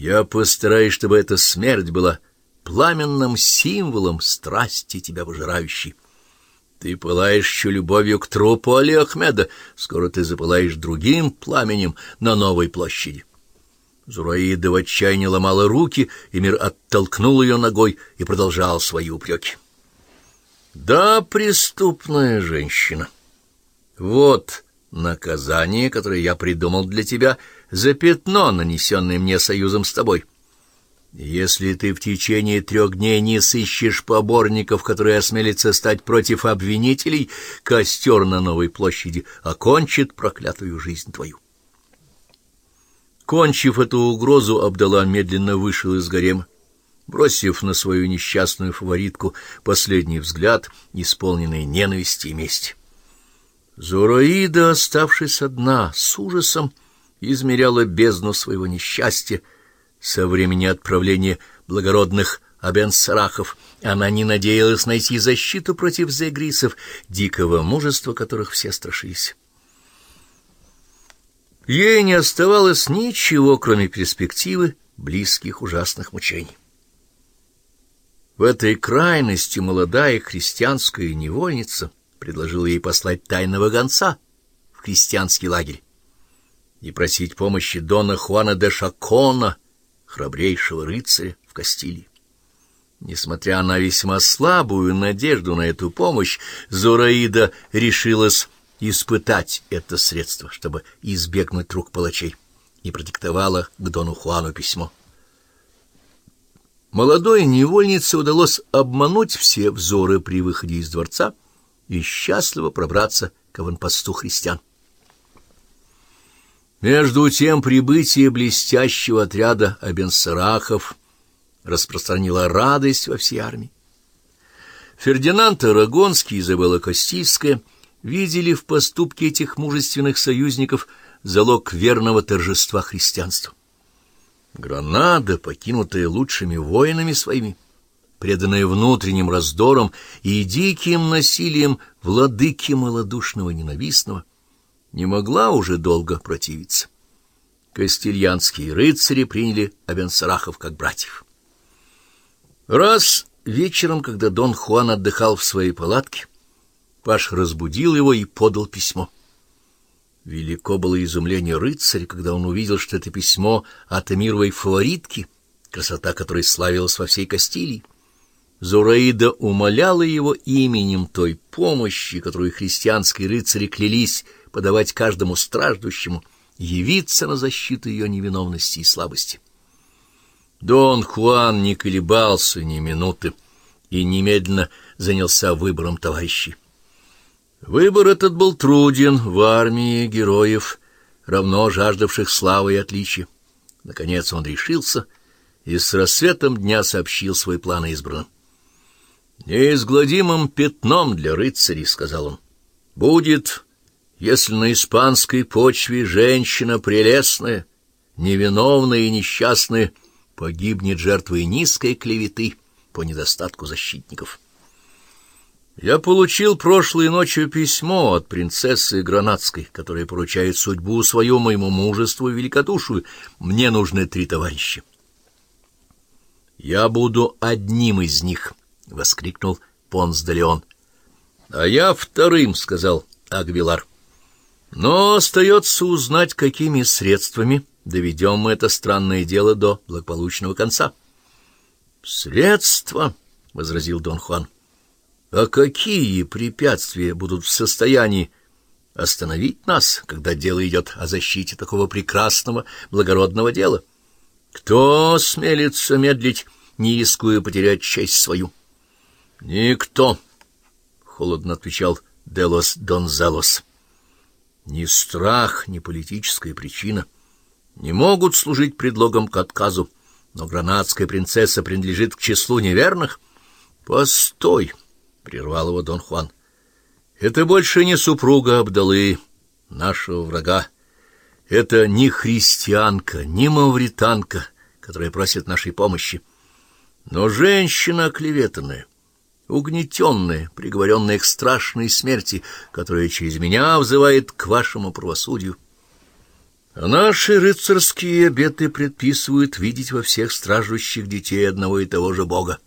Я постараюсь, чтобы эта смерть была пламенным символом страсти тебя пожирающей. Ты пылаешь еще любовью к трупу Али Ахмеда, скоро ты запылаешь другим пламенем на новой площади. Зураида в отчаянии ломала руки, и мир оттолкнул ее ногой и продолжал свои упреки. «Да, преступная женщина. Вот наказание, которое я придумал для тебя за пятно, нанесенное мне союзом с тобой». Если ты в течение трех дней не сыщешь поборников, которые осмелятся стать против обвинителей, костер на Новой площади окончит проклятую жизнь твою. Кончив эту угрозу, Абдала медленно вышел из гарема, бросив на свою несчастную фаворитку последний взгляд, исполненный ненависти и мести. Зураида, оставшись одна, с ужасом измеряла бездну своего несчастья, со времени отправления благородных Абенсарахов она не надеялась найти защиту против зегрисов, дикого мужества которых все страшились. Ей не оставалось ничего, кроме перспективы близких ужасных мучений. В этой крайности молодая христианская невольница предложила ей послать тайного гонца в христианский лагерь и просить помощи дона Хуана де Шакона, храбрейшего рыцаря в Кастилии. Несмотря на весьма слабую надежду на эту помощь, Зораида решилась испытать это средство, чтобы избегнуть рук палачей, и продиктовала к Дону Хуану письмо. Молодой невольнице удалось обмануть все взоры при выходе из дворца и счастливо пробраться к аванпосту христиан. Между тем прибытие блестящего отряда Абенсарахов распространило радость во всей армии. Фердинанд Арагонский и Изабелла Костильская видели в поступке этих мужественных союзников залог верного торжества христианства. Гранада, покинутая лучшими воинами своими, преданная внутренним раздорам и диким насилием владыки малодушного ненавистного, не могла уже долго противиться. Кастильянские рыцари приняли Абенсарахов как братьев. Раз вечером, когда Дон Хуан отдыхал в своей палатке, Паш разбудил его и подал письмо. Велико было изумление рыцаря, когда он увидел, что это письмо от эмировой фаворитки, красота которой славилась во всей Кастилии. Зураида умоляла его именем той помощи, которую христианские рыцари клялись подавать каждому страждущему, явиться на защиту ее невиновности и слабости. Дон Хуан не колебался ни минуты и немедленно занялся выбором товарищей. Выбор этот был труден в армии героев, равно жаждавших славы и отличия. Наконец он решился и с рассветом дня сообщил свой план избранным. «Неизгладимым пятном для рыцарей», — сказал он, — «будет если на испанской почве женщина прелестная, невиновная и несчастная погибнет жертвой низкой клеветы по недостатку защитников. Я получил прошлой ночью письмо от принцессы Гранадской, которая поручает судьбу свою моему мужеству и великодушию. Мне нужны три товарища. «Я буду одним из них», — воскликнул Понс де Леон. «А я вторым», — сказал Агвилар. Но остается узнать, какими средствами доведем мы это странное дело до благополучного конца. — Средства, — возразил Дон Хуан. — А какие препятствия будут в состоянии остановить нас, когда дело идет о защите такого прекрасного, благородного дела? Кто смелится медлить, не рискуя потерять честь свою? — Никто, — холодно отвечал Делос Донзалос. — ни страх, ни политическая причина не могут служить предлогом к отказу, но гранадская принцесса принадлежит к числу неверных. — Постой! — прервал его Дон Хуан. — Это больше не супруга Абдалы, нашего врага. Это не христианка, не мавританка, которая просит нашей помощи, но женщина оклеветанная, угнетенная, приговоренная к страшной смерти, которая через меня взывает к вашему правосудию. А наши рыцарские обеты предписывают видеть во всех страждущих детей одного и того же Бога.